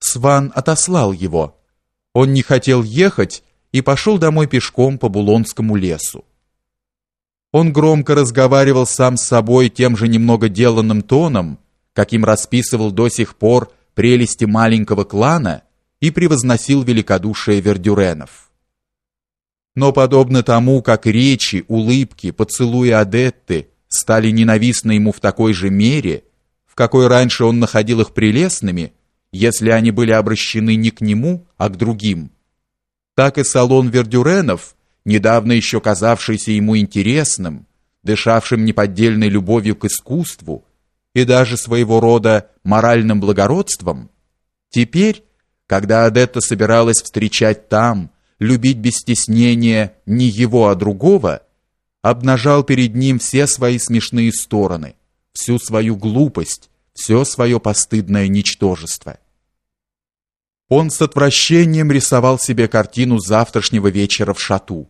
Сван отослал его. Он не хотел ехать и пошел домой пешком по Булонскому лесу. Он громко разговаривал сам с собой тем же немного деланным тоном, каким расписывал до сих пор прелести маленького клана и превозносил великодушие вердюренов. Но подобно тому, как речи, улыбки, поцелуи Адетты стали ненавистны ему в такой же мере, в какой раньше он находил их прелестными, если они были обращены не к нему, а к другим, так и салон Вердюренов, недавно еще казавшийся ему интересным, дышавшим неподдельной любовью к искусству и даже своего рода моральным благородством, теперь, когда Адетта собиралась встречать там, любить без стеснения не его, а другого, обнажал перед ним все свои смешные стороны, всю свою глупость, все свое постыдное ничтожество. Он с отвращением рисовал себе картину завтрашнего вечера в шату.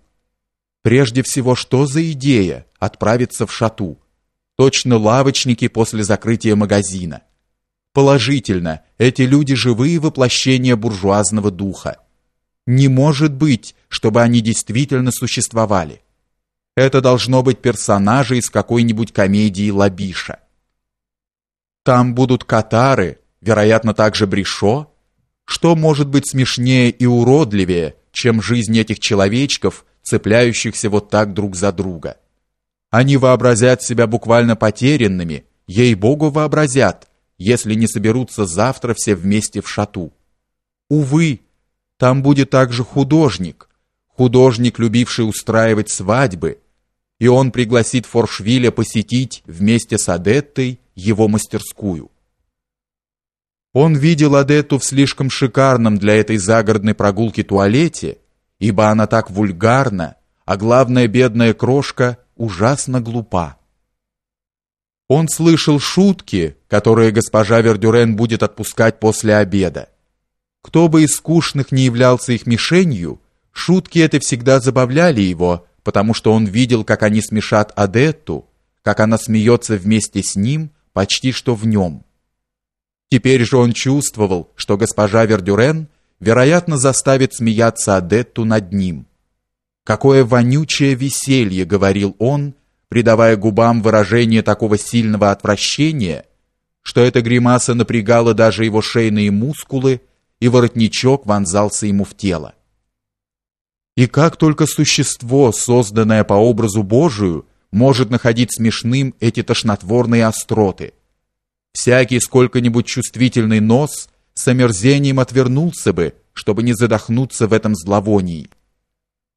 Прежде всего, что за идея отправиться в шату? Точно лавочники после закрытия магазина. Положительно, эти люди живые воплощения буржуазного духа. Не может быть, чтобы они действительно существовали. Это должно быть персонажи из какой-нибудь комедии Лабиша. Там будут катары, вероятно, также Бришо. Что может быть смешнее и уродливее, чем жизнь этих человечков, цепляющихся вот так друг за друга? Они вообразят себя буквально потерянными, ей-богу вообразят, если не соберутся завтра все вместе в шату. Увы, там будет также художник, художник, любивший устраивать свадьбы, и он пригласит Форшвиля посетить вместе с Адеттой его мастерскую. Он видел Адетту в слишком шикарном для этой загородной прогулки туалете, ибо она так вульгарна, а главная бедная крошка ужасно глупа. Он слышал шутки, которые госпожа Вердюрен будет отпускать после обеда. Кто бы из скучных не являлся их мишенью, шутки это всегда забавляли его, потому что он видел, как они смешат Адетту, как она смеется вместе с ним, почти что в нем. Теперь же он чувствовал, что госпожа Вердюрен, вероятно, заставит смеяться Адетту над ним. Какое вонючее веселье, говорил он, придавая губам выражение такого сильного отвращения, что эта гримаса напрягала даже его шейные мускулы, и воротничок вонзался ему в тело. И как только существо, созданное по образу Божию, может находить смешным эти тошнотворные остроты. Всякий сколько-нибудь чувствительный нос с омерзением отвернулся бы, чтобы не задохнуться в этом зловонии.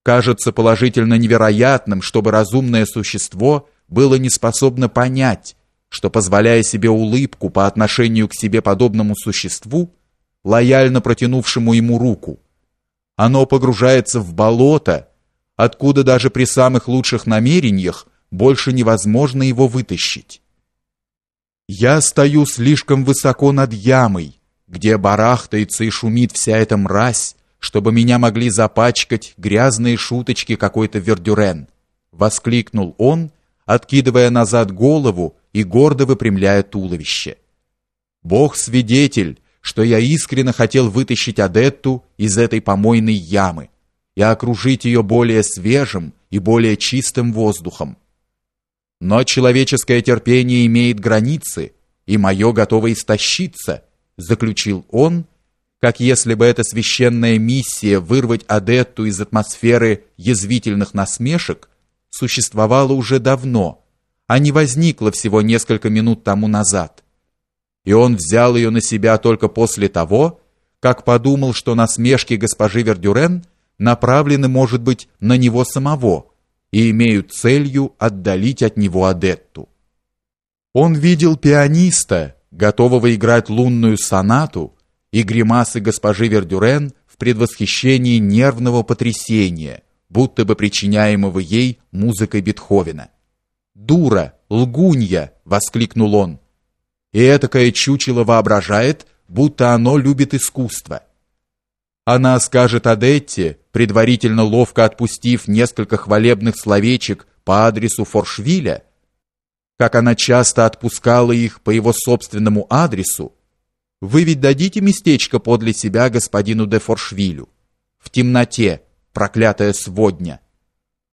Кажется положительно невероятным, чтобы разумное существо было не способно понять, что позволяя себе улыбку по отношению к себе подобному существу, лояльно протянувшему ему руку, оно погружается в болото, откуда даже при самых лучших намерениях больше невозможно его вытащить. Я стою слишком высоко над ямой, где барахтается и шумит вся эта мразь, чтобы меня могли запачкать грязные шуточки какой-то вердюрен, воскликнул он, откидывая назад голову и гордо выпрямляя туловище. Бог свидетель, что я искренне хотел вытащить Адетту из этой помойной ямы и окружить ее более свежим и более чистым воздухом. Но человеческое терпение имеет границы, и мое готово истощиться, заключил он, как если бы эта священная миссия вырвать Адетту из атмосферы язвительных насмешек существовала уже давно, а не возникла всего несколько минут тому назад. И он взял ее на себя только после того, как подумал, что насмешки госпожи Вердюрен направлены, может быть, на него самого и имеют целью отдалить от него Адетту. Он видел пианиста, готового играть лунную сонату, и гримасы госпожи Вердюрен в предвосхищении нервного потрясения, будто бы причиняемого ей музыкой Бетховена. «Дура! Лгунья!» — воскликнул он. И этакое чучело воображает, будто оно любит искусство. Она скажет Адетте, предварительно ловко отпустив несколько хвалебных словечек по адресу Форшвиля, как она часто отпускала их по его собственному адресу, Вы ведь дадите местечко подле себя господину де Форшвилю? В темноте, проклятая сводня,